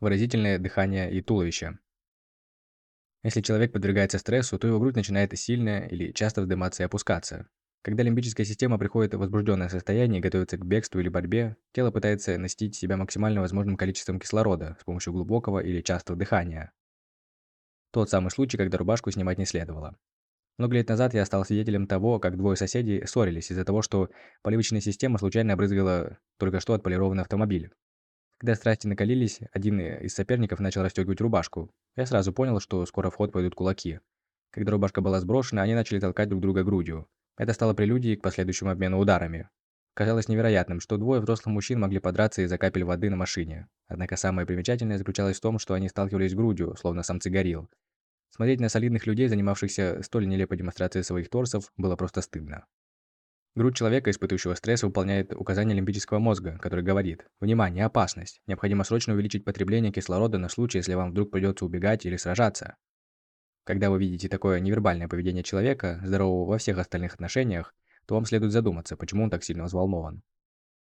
выразительное дыхание и туловище. Если человек подвергается стрессу, то его грудь начинает сильно или часто вздыматься и опускаться. Когда лимбическая система приходит в возбужденное состояние и готовится к бегству или борьбе, тело пытается насытить себя максимально возможным количеством кислорода с помощью глубокого или частого дыхания. Тот самый случай, когда рубашку снимать не следовало. Много лет назад я стал свидетелем того, как двое соседей ссорились из-за того, что поливочная система случайно обрызгала только что отполированный автомобиль. Когда страсти накалились, один из соперников начал расстегивать рубашку. Я сразу понял, что скоро в ход пойдут кулаки. Когда рубашка была сброшена, они начали толкать друг друга грудью. Это стало прелюдией к последующему обмену ударами. Казалось невероятным, что двое взрослых мужчин могли подраться из-за капель воды на машине. Однако самое примечательное заключалось в том, что они сталкивались грудью, словно самцы горилл. Смотреть на солидных людей, занимавшихся столь нелепой демонстрацией своих торсов, было просто стыдно. Грудь человека, испытывающего стресс, выполняет указание лимбического мозга, который говорит «Внимание, опасность! Необходимо срочно увеличить потребление кислорода на случай, если вам вдруг придется убегать или сражаться». Когда вы видите такое невербальное поведение человека, здорового во всех остальных отношениях, то вам следует задуматься, почему он так сильно взволнован.